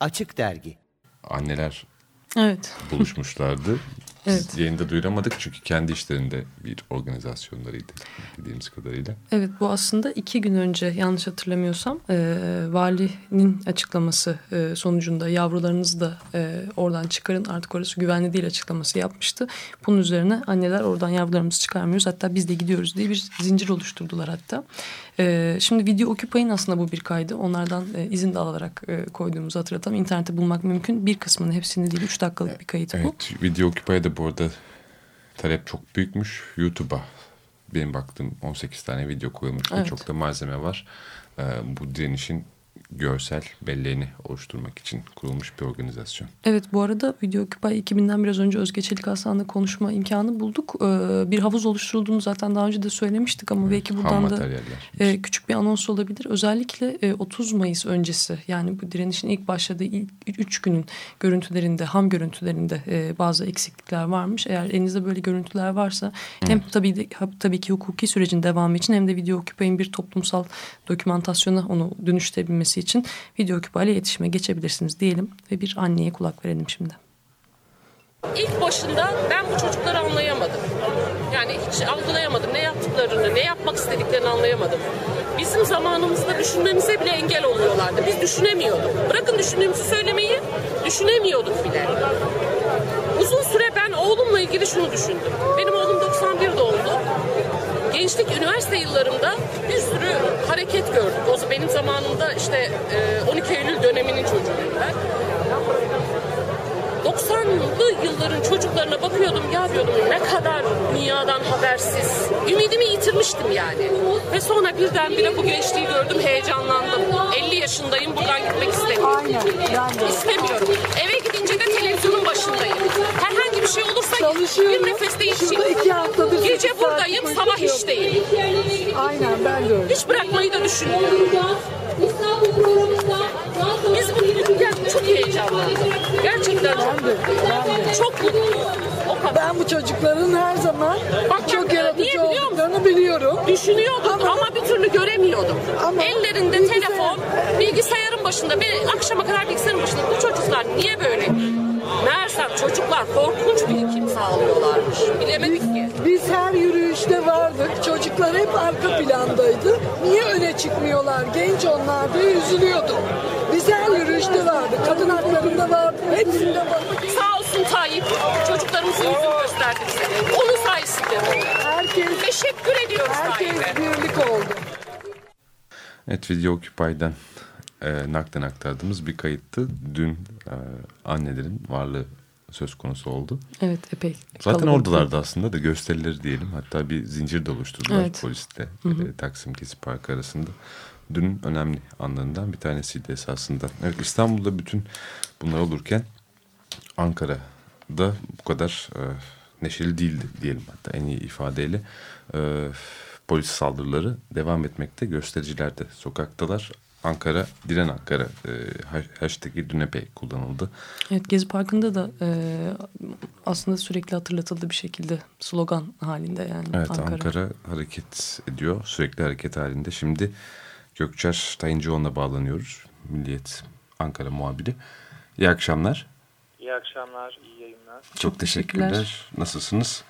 Açık Dergi Anneler Evet. buluşmuşlardı. Evet. Biz yayında duyuramadık çünkü kendi işlerinde bir organizasyonlarıydı bildiğimiz kadarıyla. Evet bu aslında iki gün önce yanlış hatırlamıyorsam e, valinin açıklaması e, sonucunda yavrularınızı da e, oradan çıkarın artık orası güvenli değil açıklaması yapmıştı. Bunun üzerine anneler oradan yavrularımızı çıkarmıyoruz hatta biz de gidiyoruz diye bir zincir oluşturdular hatta. E, şimdi Video Occupy'ın aslında bu bir kaydı onlardan e, izin de alarak e, koyduğumuzu hatırlatalım. İnternette bulmak mümkün bir kısmını hepsini değil üç dakikalık bir kayıt bu. Evet Video Bu arada talep çok büyükmüş. YouTube'a benim baktığım 18 tane video koyulmuş ve Evet. çok da malzeme var. Ee, bu direnişin görsel belleğini oluşturmak için kurulmuş bir organizasyon. Evet bu arada Video Occupy 2000'den biraz önce Özge Çelik Aslan'la konuşma imkanı bulduk. Ee, bir havuz oluşturulduğunu zaten daha önce de söylemiştik ama belki Ham buradan da e, küçük bir anons olabilir. Özellikle e, 30 Mayıs öncesi yani bu direnişin ilk başladığı ilk 3 günün görüntülerinde, ham görüntülerinde e, bazı eksiklikler varmış. Eğer elinizde böyle görüntüler varsa hem tabii de, tabii ki hukuki sürecin devamı için hem de Video Occupy'ın bir toplumsal dokümantasyona onu dönüştürebilmesi için Video ile iletişime geçebilirsiniz diyelim ve bir anneye kulak verelim şimdi. İlk başında ben bu çocukları anlayamadım. Yani hiç algılayamadım. Ne yaptıklarını, ne yapmak istediklerini anlayamadım. Bizim zamanımızda düşünmemize bile engel oluyorlardı. Biz düşünemiyorduk. Bırakın düşündüğümüzü söylemeyi, düşünemiyorduk bile. Uzun süre ben oğlumla ilgili şunu düşündüm. Benim oğlum 91 doğumlu. Gençlik, üniversite yıllarımda bir sürü hareket gördük. O benim zamanımda işte e, 12 Eylül döneminin çocuğuyum ben. 90'lı yılların çocuklarına bakıyordum ya diyordum ne kadar dünyadan habersiz. Ümidimi yitirmiştim yani. Ve sonra birdenbire bu gençliği gördüm heyecanlandım. 50 yaşındayım buradan gitmek istemiyorum. İstemiyorum. Eve gidince Çalışıyorum. bir nefeste Şurada yetişeyim. iki haftadır Gece buradayım sabah işteyim. Aynen ben de öyle. Hiç bırakmayı da düşünmüyorum. Biz bu yani çok heyecanlandık. Gerçekten çok Ben de, ben de. çok mutluyum. O kadar. Ben bu çocukların her zaman Bak, çok yaratıcı olduklarını biliyorum. Düşünüyordum ama, Ama- bir türlü göremiyordum. Ama Ellerinde bilgisayar- telefon, bilgisayarın başında, bir akşama kadar bilgisayarın başında. Bu çocuklar niye böyle? Meğersem çocuklar korkunç birikim sağlıyorlarmış. Bilemedik ki. Biz her yürüyüşte vardık. Çocuklar hep arka plandaydı. Niye öne çıkmıyorlar? Genç onlar diye üzülüyordum. Biz her yürüyüşte vardık. Kadın haklarında vardık. Hepsinde vardık. Sağ olsun Tayyip. Çocuklarımızın yüzünü gösterdi bize. Onun sayesinde. Herkes, Teşekkür ediyoruz herkes Tayyip'e. birlik oldu. Evet Video Occupy'den e, naklen aktardığımız bir kayıttı. Dün e, annelerin varlığı söz konusu oldu. Evet epey. Zaten kalabalık. oradalardı aslında da gösterileri diyelim. Hatta bir zincir de oluşturdular Evet. polisle e, Taksim Gezi Parkı arasında. Dün önemli anlarından bir tanesiydi esasında. Evet İstanbul'da bütün bunlar olurken Ankara'da bu kadar e, neşeli değildi diyelim hatta en iyi ifadeyle. E, polis saldırıları devam etmekte. Göstericiler de sokaktalar. Ankara, Diren Ankara e, hashtag'i dün epey kullanıldı. Evet Gezi Parkı'nda da e, aslında sürekli hatırlatıldı bir şekilde slogan halinde yani Evet Ankara. Ankara. hareket ediyor. Sürekli hareket halinde. Şimdi Gökçer Tayıncıoğlu'na bağlanıyoruz. Milliyet Ankara muhabiri. İyi akşamlar. İyi akşamlar, iyi yayınlar. Çok, teşekkürler. teşekkürler. Nasılsınız?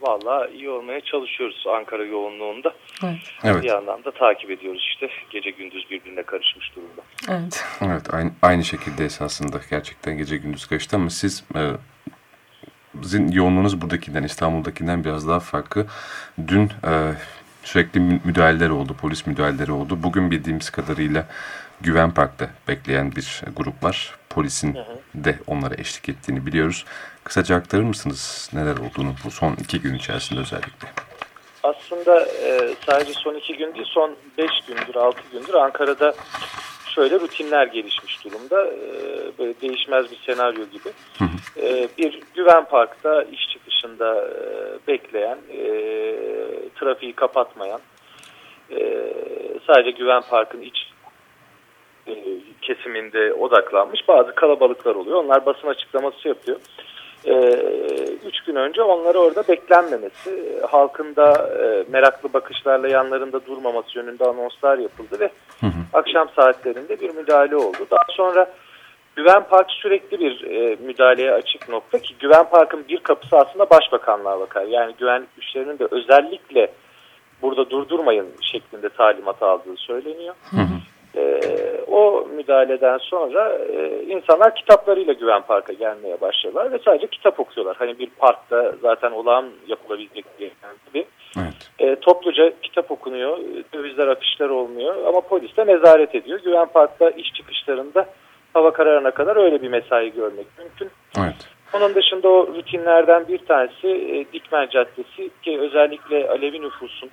Valla iyi olmaya çalışıyoruz Ankara yoğunluğunda. Evet. Evet. Bir yandan da takip ediyoruz işte. Gece gündüz birbirine karışmış durumda. evet. Evet aynı, aynı şekilde esasında gerçekten gece gündüz kaçtı ama siz e, sizin yoğunluğunuz buradakinden İstanbul'dakinden biraz daha farklı. Dün e, sürekli mü- müdahaleler oldu, polis müdahaleleri oldu. Bugün bildiğimiz kadarıyla Güven Park'ta bekleyen bir grup var. Polisin de onlara eşlik ettiğini biliyoruz. Kısaca aktarır mısınız neler olduğunu bu son iki gün içerisinde özellikle? Aslında e, sadece son iki gün değil, son beş gündür, altı gündür Ankara'da şöyle rutinler gelişmiş durumda. E, böyle değişmez bir senaryo gibi. E, bir Güven Park'ta iş çıkışında e, bekleyen, e, trafiği kapatmayan, e, sadece Güven Park'ın iç kesiminde odaklanmış bazı kalabalıklar oluyor. Onlar basın açıklaması yapıyor. E, üç gün önce onları orada beklenmemesi, e, halkın da e, meraklı bakışlarla yanlarında durmaması yönünde anonslar yapıldı ve akşam saatlerinde bir müdahale oldu. Daha sonra Güven Park sürekli bir e, müdahaleye açık nokta ki Güven Park'ın bir kapısı aslında başbakanlığa bakar. Yani güvenlik güçlerinin de özellikle burada durdurmayın şeklinde talimat aldığı söyleniyor. Hı hı. E, o müdahaleden sonra e, insanlar kitaplarıyla Güven Park'a gelmeye başladılar ve sadece kitap okuyorlar. Hani bir parkta zaten olağan yapılabilecek bir gibi. Evet. E, topluca kitap okunuyor, dövizler akışlar olmuyor ama polis de nezaret ediyor. Güven Park'ta iş çıkışlarında hava kararına kadar öyle bir mesai görmek mümkün. Evet. Onun dışında o rutinlerden bir tanesi e, Dikmen Caddesi ki özellikle Alevi nüfusun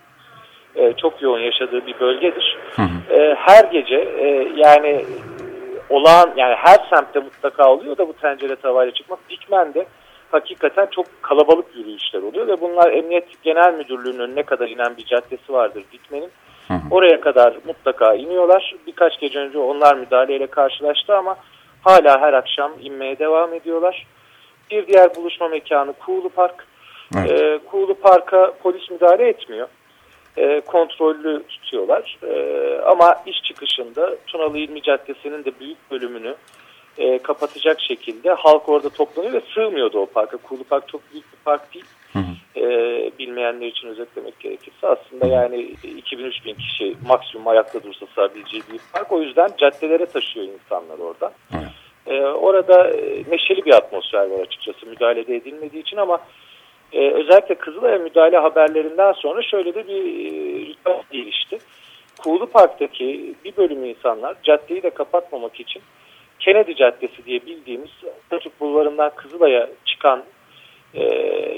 e, çok yoğun yaşadığı bir bölgedir. Hı hı. E, her gece e, yani olağan yani her semtte mutlaka oluyor da bu tencere tavayla çıkmak. Dikmen'de hakikaten çok kalabalık yürüyüşler oluyor ve bunlar Emniyet Genel Müdürlüğü'nün önüne kadar inen bir caddesi vardır Dikmen'in. Oraya kadar mutlaka iniyorlar. Birkaç gece önce onlar müdahaleyle karşılaştı ama hala her akşam inmeye devam ediyorlar. Bir diğer buluşma mekanı Kuğulu Park. Evet. Ee, Kuğulu Park'a polis müdahale etmiyor. Ee, kontrollü tutuyorlar. Ee, ama iş çıkışında Tunalı İlmi Caddesi'nin de büyük bölümünü e, kapatacak şekilde halk orada toplanıyor ve sığmıyordu o parka. Kuğulu Park çok büyük bir park değil. Hı hı. E, bilmeyenler için özetlemek gerekirse aslında yani 2000-3000 kişi maksimum ayakta dursa sığabileceği bir park. O yüzden caddelere taşıyor insanlar orada. E, orada e, neşeli bir atmosfer var açıkçası müdahale edilmediği için ama e, özellikle Kızılay'a müdahale haberlerinden sonra şöyle de bir e, ritüel gelişti. Kuğulu Park'taki bir bölüm insanlar caddeyi de kapatmamak için Kennedy Caddesi diye bildiğimiz Atatürk Bulvarı'ndan Kızılay'a çıkan e,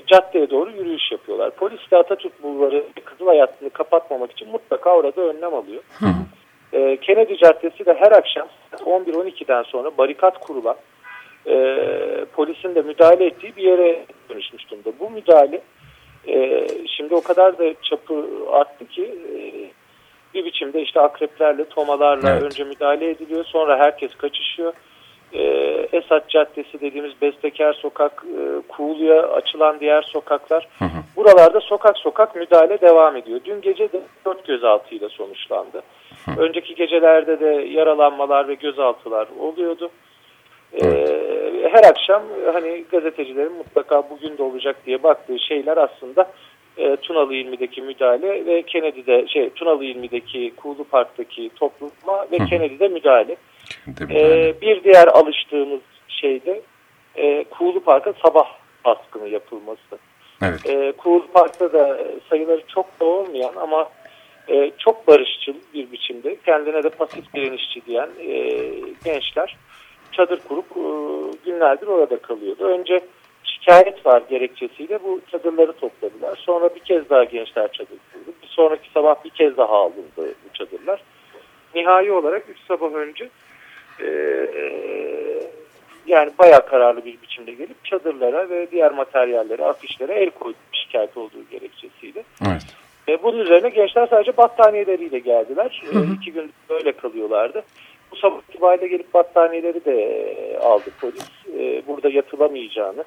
caddeye doğru yürüyüş yapıyorlar. Polis de Atatürk Bulvarı Kızılay hattını kapatmamak için mutlaka orada önlem alıyor. E, Kennedy Caddesi de her akşam 11-12'den sonra barikat kurulan e, polisin de müdahale ettiği bir yere dönüşmüş durumda. Bu müdahale e, şimdi o kadar da çapı arttı ki e, bir biçimde işte akreplerle, tomalarla evet. önce müdahale ediliyor. Sonra herkes kaçışıyor. Ee, Esat Caddesi dediğimiz Bestekar Sokak, e, Kuğulu'ya açılan diğer sokaklar. Hı hı. Buralarda sokak sokak müdahale devam ediyor. Dün gece de dört gözaltıyla sonuçlandı. Hı. Önceki gecelerde de yaralanmalar ve gözaltılar oluyordu. Ee, her akşam hani gazetecilerin mutlaka bugün de olacak diye baktığı şeyler aslında e, Tunalı İlmi'deki müdahale ve Kennedy'de şey Tunalı İlmi'deki Kuğulu Park'taki topluma ve Hı. Kennedy'de müdahale. müdahale. E, bir diğer alıştığımız şeyde e, Kuğulu Park'a sabah baskını yapılması. Evet. E, Kuğulu Park'ta da sayıları çok da olmayan ama e, çok barışçıl bir biçimde kendine de pasif direnişçi diyen e, gençler çadır kurup e, günlerdir orada kalıyordu. Önce şikayet var gerekçesiyle bu çadırları topladılar. Sonra bir kez daha gençler çadır kurdu. Bir sonraki sabah bir kez daha alındı bu çadırlar. Nihai olarak 3 sabah önce e, yani bayağı kararlı bir biçimde gelip çadırlara ve diğer materyallere, afişlere el koydu şikayet olduğu gerekçesiyle. Evet. E, bunun üzerine gençler sadece battaniyeleriyle geldiler. Hı hı. E, iki gün böyle kalıyorlardı. Bu sabah itibariyle gelip battaniyeleri de aldı polis. E, burada yatılamayacağını,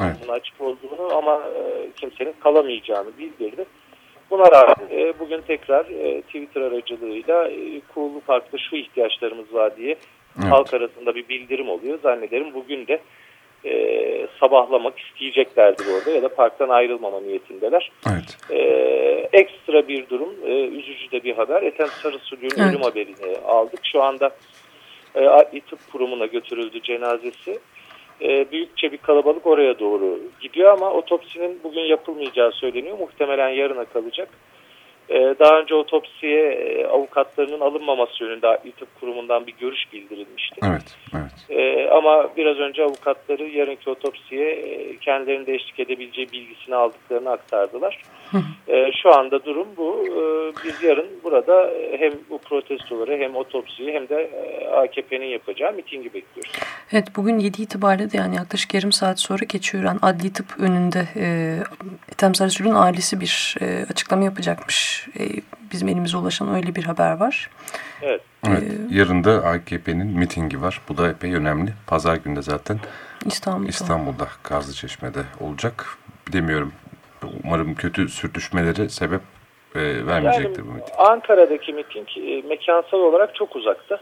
evet. açık olduğunu ama e, kimsenin kalamayacağını bildirdi. Buna rağmen e, bugün tekrar e, Twitter aracılığıyla e, Kuğulu Park'ta şu ihtiyaçlarımız var diye evet. halk arasında bir bildirim oluyor. Zannederim bugün de e, sabahlamak isteyeceklerdir orada ya da parktan ayrılmama niyetindeler. Evet. E, ekstra bir durum, e, üzücü de bir haber. Ethem Sarısulu'nun evet. ölüm haberini aldık. Şu anda e, Adli Tıp Kurumu'na götürüldü cenazesi e, büyükçe bir kalabalık oraya doğru gidiyor ama otopsinin bugün yapılmayacağı söyleniyor. Muhtemelen yarına kalacak. E, daha önce otopsiye e, avukatlarının alınmaması yönünde Adli Tıp Kurumu'ndan bir görüş bildirilmişti. Evet, evet. E, ama biraz önce avukatları yarınki otopsiye e, kendilerinin eşlik edebileceği bilgisini aldıklarını aktardılar. E, şu anda durum bu. E, biz yarın burada hem bu protestoları hem otopsiyi hem de e, AKP'nin yapacağı mitingi bekliyoruz. Evet bugün 7 itibariyle de yani yaklaşık yarım saat sonra Keçiören Adli Tıp önünde e, Ethem Sarısül'ün ailesi bir e, açıklama yapacakmış. E, bizim elimize ulaşan öyle bir haber var. Evet. evet ee, yarın da AKP'nin mitingi var. Bu da epey önemli. Pazar günde zaten İstanbul'da, İstanbul'da Gazlıçeşme'de olacak. Bilemiyorum. Umarım kötü sürtüşmelere sebep e, vermeyecektir yani, bu miting. Ankara'daki miting e, mekansal olarak çok uzakta.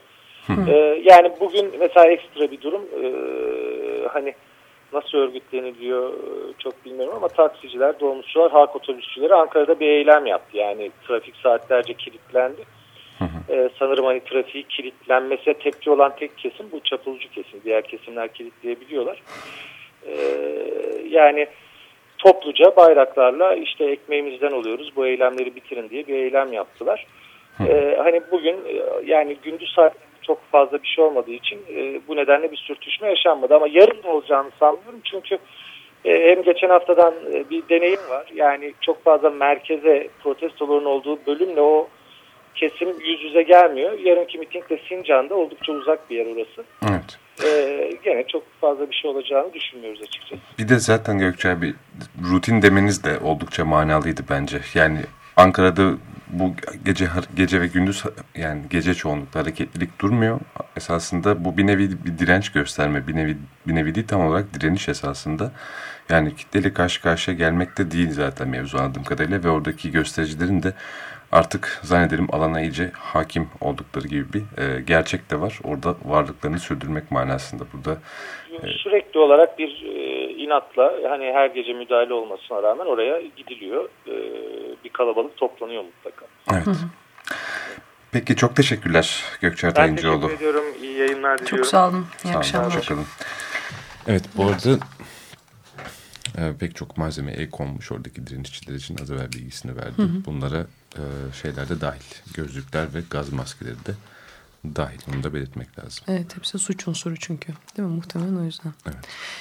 Ee, yani bugün mesela ekstra bir durum e, hani nasıl örgütleniliyor e, çok bilmiyorum ama taksiciler, dolmuşçular, halk otobüsçüleri Ankara'da bir eylem yaptı. Yani trafik saatlerce kilitlendi. Ee, sanırım hani trafiği kilitlenmesine tepki olan tek kesim bu çapulcu kesim. Diğer kesimler kilitleyebiliyorlar. Ee, yani topluca bayraklarla işte ekmeğimizden oluyoruz bu eylemleri bitirin diye bir eylem yaptılar. Ee, hani bugün e, yani gündüz saat çok fazla bir şey olmadığı için e, bu nedenle bir sürtüşme yaşanmadı ama yarın da olacağını sanmıyorum çünkü e, hem geçen haftadan e, bir deneyim var yani çok fazla merkeze protestoların olduğu bölümle o kesim yüz yüze gelmiyor. Yarınki miting de Sincan'da oldukça uzak bir yer orası. Evet. Ee, gene çok fazla bir şey olacağını düşünmüyoruz açıkçası. Bir de zaten Gökçe abi rutin demeniz de oldukça manalıydı bence. Yani Ankara'da bu gece gece ve gündüz yani gece çoğunlukla hareketlilik durmuyor. Esasında bu bir nevi bir direnç gösterme, bir nevi bir nevi değil tam olarak direniş esasında. Yani kitleyle karşı karşıya gelmekte değil zaten mevzu anladığım kadarıyla ve oradaki göstericilerin de artık zannederim alana iyice hakim oldukları gibi bir e, gerçek de var. Orada varlıklarını sürdürmek manasında burada. E, Sürekli olarak bir e, inatla hani her gece müdahale olmasına rağmen oraya gidiliyor. E, bir kalabalık toplanıyor mutlaka. Evet. Peki çok teşekkürler Gökçer Ben Tayıncıoğlu. teşekkür ediyorum. İyi yayınlar diliyorum. Çok sağ olun. İyi Sağ olun, akşamlar. hoşçakalın. Evet bu arada e, pek çok malzeme el konmuş oradaki direnişçiler için az evvel bilgisini verdi. Bunlara e, şeyler de dahil. Gözlükler ve gaz maskeleri de dahil. Onu da belirtmek lazım. Evet hepsi suç unsuru çünkü. Değil mi? Muhtemelen o yüzden. Evet.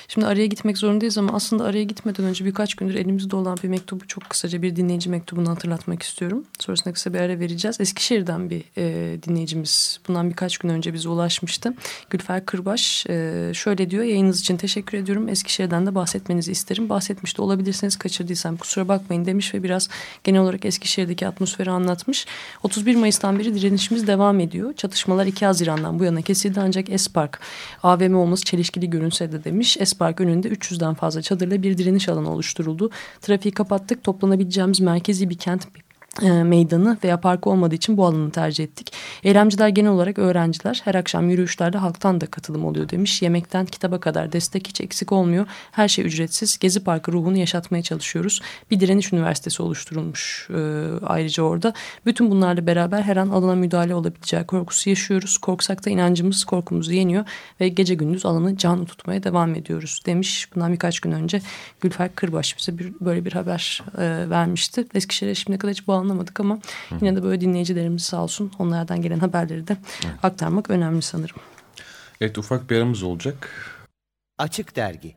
Şimdi araya gitmek zorundayız ama aslında araya gitmeden önce birkaç gündür elimizde olan bir mektubu çok kısaca bir dinleyici mektubunu hatırlatmak istiyorum. Sonrasında kısa bir ara vereceğiz. Eskişehir'den bir e, dinleyicimiz bundan birkaç gün önce bize ulaşmıştı. Gülfer Kırbaş e, şöyle diyor yayınınız için teşekkür ediyorum. Eskişehir'den de bahsetmenizi isterim. Bahsetmiş de olabilirseniz kaçırdıysam kusura bakmayın demiş ve biraz genel olarak Eskişehir'deki atmosferi anlatmış. 31 Mayıs'tan beri direnişimiz devam ediyor. Çatışmalar 2 Haziran'dan bu yana kesildi ancak Espark AVM olması çelişkili görünse de demiş. Espark önünde 300'den fazla çadırla bir direniş alanı oluşturuldu. Trafiği kapattık. Toplanabileceğimiz merkezi bir kent meydanı veya parkı olmadığı için bu alanı tercih ettik. Eylemciler genel olarak öğrenciler. Her akşam yürüyüşlerde halktan da katılım oluyor demiş. Yemekten kitaba kadar destek hiç eksik olmuyor. Her şey ücretsiz. Gezi Parkı ruhunu yaşatmaya çalışıyoruz. Bir direniş üniversitesi oluşturulmuş e, ayrıca orada. Bütün bunlarla beraber her an alana müdahale olabileceği korkusu yaşıyoruz. Korksak da inancımız korkumuzu yeniyor ve gece gündüz alanı canlı tutmaya devam ediyoruz demiş. Bundan birkaç gün önce Gülfer Kırbaş bize bir, böyle bir haber e, vermişti. Eskişehir'e şimdiye kadar hiç bağlanamadık ama yine de böyle dinleyicilerimiz sağ olsun onlardan gelen haberleri de aktarmak önemli sanırım. Evet ufak bir aramız olacak. Açık Dergi